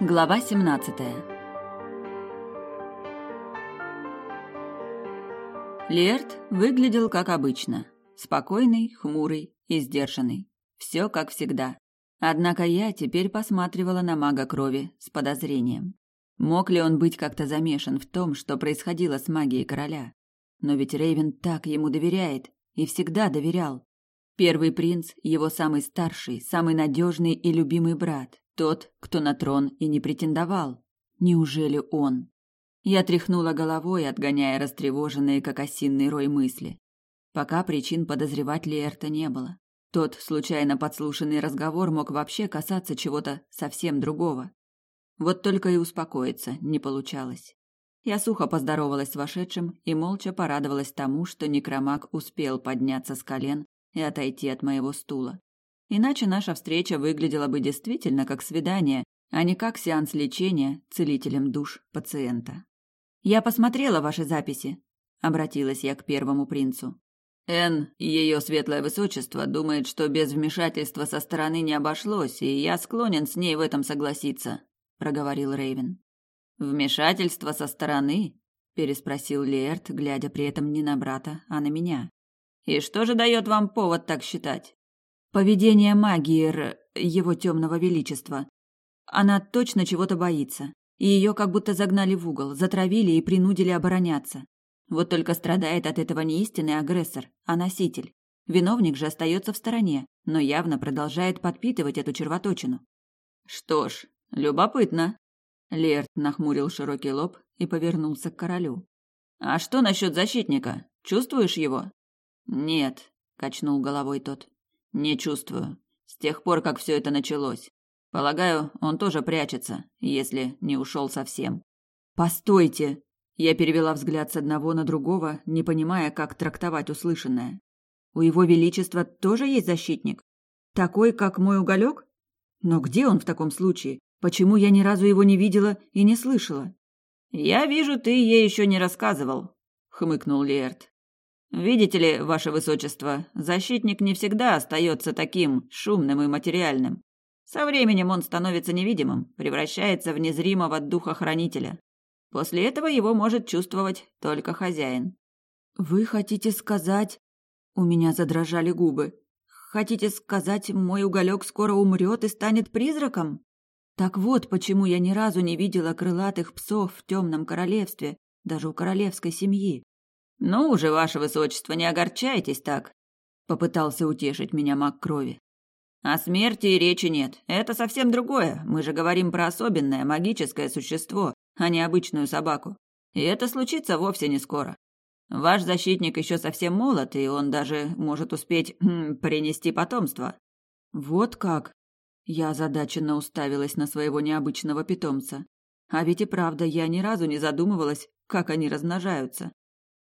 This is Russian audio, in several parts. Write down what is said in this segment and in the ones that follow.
Глава 17 Лерт выглядел как обычно. Спокойный, хмурый и сдержанный. Все как всегда. Однако я теперь посматривала на мага крови с подозрением. Мог ли он быть как-то замешан в том, что происходило с магией короля? Но ведь Рейвен так ему доверяет и всегда доверял. Первый принц – его самый старший, самый надежный и любимый брат, тот, кто на трон и не претендовал. Неужели он? Я тряхнула головой, отгоняя растревоженные, как осинный рой мысли. Пока причин подозревать Лерта не было. Тот случайно подслушанный разговор мог вообще касаться чего-то совсем другого. Вот только и успокоиться не получалось. Я сухо поздоровалась с вошедшим и молча порадовалась тому, что некромаг успел подняться с колен и отойти от моего стула. Иначе наша встреча выглядела бы действительно как свидание, а не как сеанс лечения целителем душ пациента. «Я посмотрела ваши записи», — обратилась я к первому принцу. Эн, ее светлое высочество, думает, что без вмешательства со стороны не обошлось, и я склонен с ней в этом согласиться, проговорил Рейвен. Вмешательство со стороны? переспросил Лерт, глядя при этом не на брата, а на меня. И что же дает вам повод так считать? Поведение магии его темного величества. Она точно чего-то боится, и ее как будто загнали в угол, затравили и принудили обороняться. Вот только страдает от этого не истинный агрессор, а носитель. Виновник же остается в стороне, но явно продолжает подпитывать эту червоточину. Что ж, любопытно. Лерт нахмурил широкий лоб и повернулся к королю. А что насчет защитника? Чувствуешь его? Нет, качнул головой тот. Не чувствую. С тех пор, как все это началось. Полагаю, он тоже прячется, если не ушел совсем. Постойте! Я перевела взгляд с одного на другого, не понимая, как трактовать услышанное. У его величества тоже есть защитник? Такой, как мой уголек? Но где он в таком случае? Почему я ни разу его не видела и не слышала? Я вижу, ты ей еще не рассказывал, хмыкнул Лерт. Видите ли, ваше высочество, защитник не всегда остается таким шумным и материальным. Со временем он становится невидимым, превращается в незримого духа-хранителя. После этого его может чувствовать только хозяин. Вы хотите сказать... У меня задрожали губы. Хотите сказать, мой уголек скоро умрет и станет призраком? Так вот, почему я ни разу не видела крылатых псов в темном королевстве, даже у королевской семьи. «Ну уже, ваше высочество, не огорчайтесь так», — попытался утешить меня маг крови. «О смерти и речи нет. Это совсем другое. Мы же говорим про особенное магическое существо, а не обычную собаку. И это случится вовсе не скоро. Ваш защитник еще совсем молод, и он даже может успеть хм, принести потомство». «Вот как?» Я озадаченно уставилась на своего необычного питомца. А ведь и правда, я ни разу не задумывалась, как они размножаются.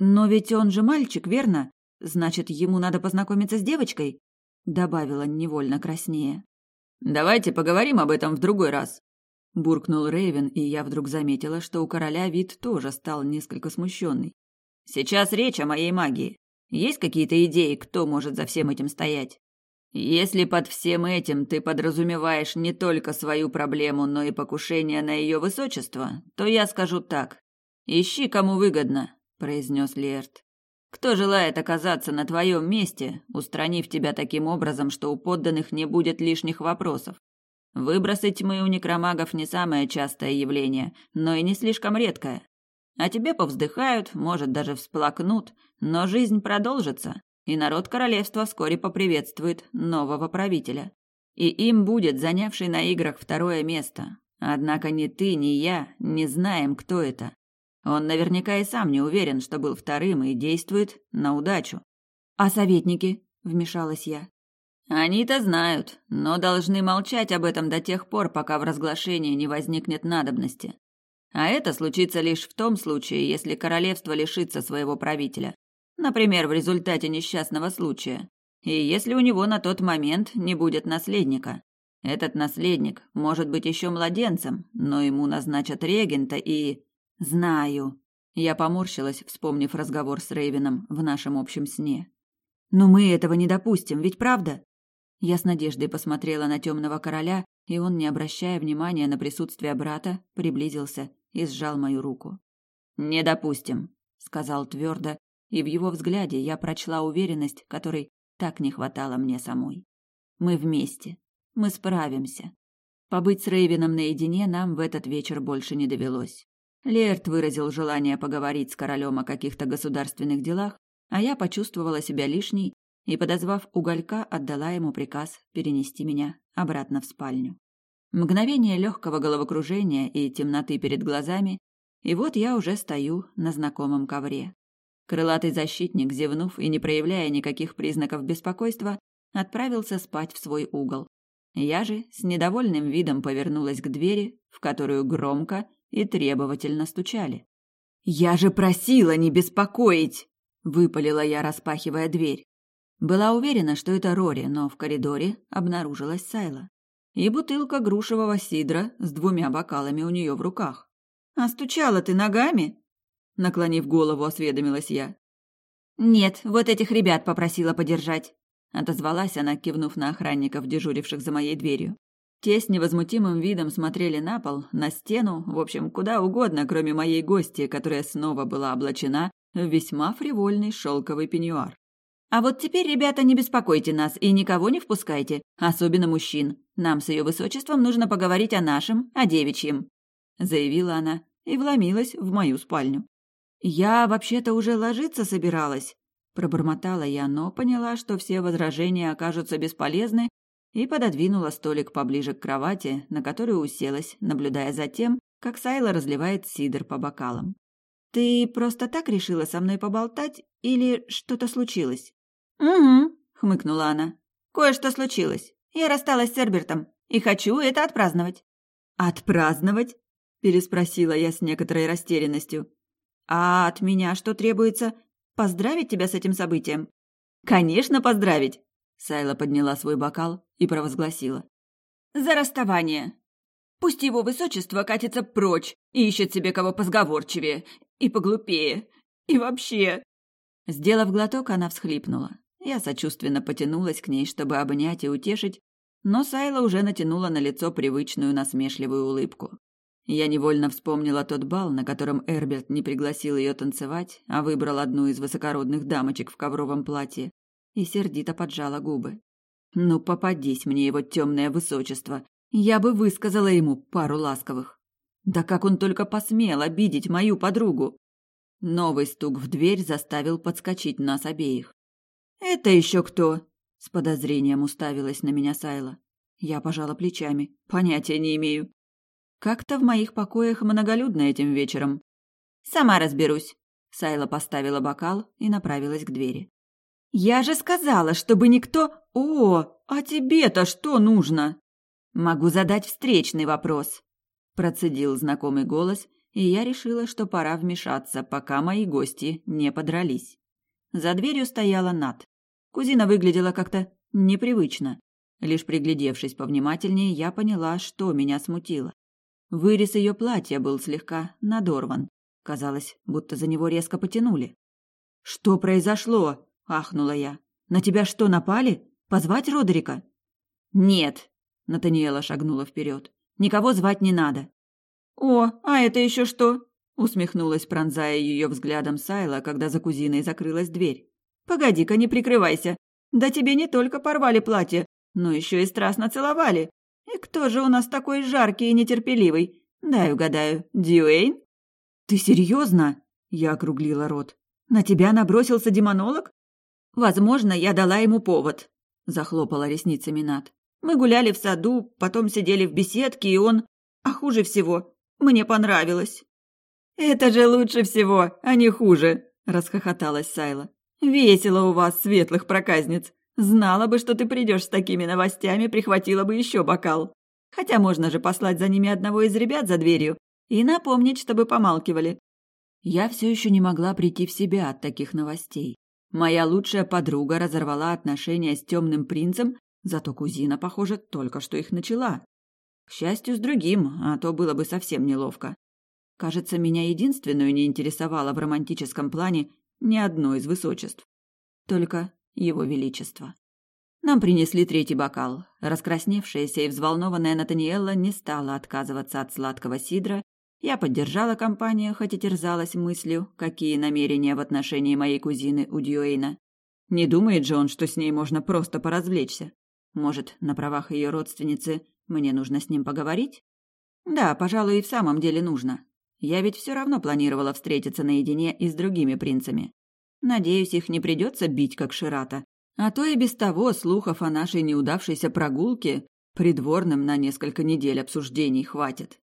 Но ведь он же мальчик, верно? Значит, ему надо познакомиться с девочкой? добавила невольно краснее. Давайте поговорим об этом в другой раз, буркнул Рейвен, и я вдруг заметила, что у короля вид тоже стал несколько смущенный. Сейчас речь о моей магии. Есть какие-то идеи, кто может за всем этим стоять? Если под всем этим ты подразумеваешь не только свою проблему, но и покушение на ее высочество, то я скажу так: ищи, кому выгодно, произнес Лерт. Кто желает оказаться на твоем месте, устранив тебя таким образом, что у подданных не будет лишних вопросов? Выбросы тьмы у некромагов не самое частое явление, но и не слишком редкое. А тебе повздыхают, может, даже всплакнут, но жизнь продолжится, и народ королевства вскоре поприветствует нового правителя. И им будет занявший на играх второе место. Однако ни ты, ни я не знаем, кто это. Он наверняка и сам не уверен, что был вторым и действует на удачу. А советники? вмешалась я. Они-то знают, но должны молчать об этом до тех пор, пока в разглашении не возникнет надобности. А это случится лишь в том случае, если королевство лишится своего правителя. Например, в результате несчастного случая. И если у него на тот момент не будет наследника. Этот наследник может быть еще младенцем, но ему назначат регента и... Знаю. Я поморщилась, вспомнив разговор с Рейвеном в нашем общем сне. Но мы этого не допустим, ведь правда? Я с надеждой посмотрела на темного короля, и он, не обращая внимания на присутствие брата, приблизился и сжал мою руку. «Не допустим», — сказал твердо, и в его взгляде я прочла уверенность, которой так не хватало мне самой. «Мы вместе. Мы справимся». Побыть с Рейвином наедине нам в этот вечер больше не довелось. Лерт выразил желание поговорить с королем о каких-то государственных делах, а я почувствовала себя лишней и, подозвав уголька, отдала ему приказ перенести меня обратно в спальню. Мгновение легкого головокружения и темноты перед глазами, и вот я уже стою на знакомом ковре. Крылатый защитник, зевнув и не проявляя никаких признаков беспокойства, отправился спать в свой угол. Я же с недовольным видом повернулась к двери, в которую громко и требовательно стучали. «Я же просила не беспокоить!» – выпалила я, распахивая дверь. Была уверена, что это Рори, но в коридоре обнаружилась Сайла. И бутылка грушевого сидра с двумя бокалами у нее в руках. «А стучала ты ногами?» Наклонив голову, осведомилась я. «Нет, вот этих ребят попросила подержать», — отозвалась она, кивнув на охранников, дежуривших за моей дверью. Те с невозмутимым видом смотрели на пол, на стену, в общем, куда угодно, кроме моей гости, которая снова была облачена в весьма фривольный шелковый пеньюар. «А вот теперь, ребята, не беспокойте нас и никого не впускайте, особенно мужчин. Нам с ее высочеством нужно поговорить о нашем, о девичьем», — заявила она и вломилась в мою спальню. «Я вообще-то уже ложиться собиралась», — пробормотала я, но поняла, что все возражения окажутся бесполезны, и пододвинула столик поближе к кровати, на которую уселась, наблюдая за тем, как Сайла разливает сидр по бокалам. «Ты просто так решила со мной поболтать или что-то случилось?» «Угу», — хмыкнула она. «Кое-что случилось. Я рассталась с Эрбертом и хочу это отпраздновать». «Отпраздновать?» — переспросила я с некоторой растерянностью. «А от меня что требуется? Поздравить тебя с этим событием?» «Конечно, поздравить!» Сайла подняла свой бокал и провозгласила. «За расставание! Пусть его высочество катится прочь и ищет себе кого позговорчивее и поглупее. И вообще...» Сделав глоток, она всхлипнула. Я сочувственно потянулась к ней, чтобы обнять и утешить, но Сайла уже натянула на лицо привычную насмешливую улыбку. Я невольно вспомнила тот бал, на котором Эрберт не пригласил ее танцевать, а выбрал одну из высокородных дамочек в ковровом платье, и сердито поджала губы. Ну, попадись мне его темное высочество, я бы высказала ему пару ласковых. Да как он только посмел обидеть мою подругу! Новый стук в дверь заставил подскочить нас обеих. «Это еще кто?» — с подозрением уставилась на меня Сайла. Я пожала плечами. Понятия не имею. Как-то в моих покоях многолюдно этим вечером. «Сама разберусь», — Сайла поставила бокал и направилась к двери. «Я же сказала, чтобы никто...» «О, а тебе-то что нужно?» «Могу задать встречный вопрос», – процедил знакомый голос, и я решила, что пора вмешаться, пока мои гости не подрались. За дверью стояла Нат. Кузина выглядела как-то непривычно. Лишь приглядевшись повнимательнее, я поняла, что меня смутило. Вырез ее платья был слегка надорван. Казалось, будто за него резко потянули. «Что произошло?» Ахнула я. На тебя что, напали? Позвать Родерика? Нет, Натаниэла шагнула вперед. Никого звать не надо. О, а это еще что? усмехнулась, пронзая ее взглядом Сайла, когда за кузиной закрылась дверь. Погоди-ка, не прикрывайся. Да тебе не только порвали платье, но еще и страстно целовали. И кто же у нас такой жаркий и нетерпеливый? Дай угадаю, Дьюэйн? Ты серьезно? Я округлила рот. На тебя набросился демонолог? Возможно, я дала ему повод, захлопала ресницами Над. Мы гуляли в саду, потом сидели в беседке, и он... А хуже всего, мне понравилось. Это же лучше всего, а не хуже, расхохоталась Сайла. Весело у вас, светлых проказниц. Знала бы, что ты придешь с такими новостями, прихватила бы еще бокал. Хотя можно же послать за ними одного из ребят за дверью и напомнить, чтобы помалкивали. Я все еще не могла прийти в себя от таких новостей. Моя лучшая подруга разорвала отношения с темным принцем, зато кузина, похоже, только что их начала. К счастью, с другим, а то было бы совсем неловко. Кажется, меня единственную не интересовало в романтическом плане ни одно из высочеств. Только его величество. Нам принесли третий бокал. Раскрасневшаяся и взволнованная Натаниэлла не стала отказываться от сладкого сидра. Я поддержала компанию, хоть и терзалась мыслью, какие намерения в отношении моей кузины у Дьюэйна. Не думает же он, что с ней можно просто поразвлечься. Может, на правах ее родственницы мне нужно с ним поговорить? Да, пожалуй, и в самом деле нужно. Я ведь все равно планировала встретиться наедине и с другими принцами. Надеюсь, их не придется бить, как Ширата. А то и без того слухов о нашей неудавшейся прогулке придворным на несколько недель обсуждений хватит.